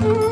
Ooh.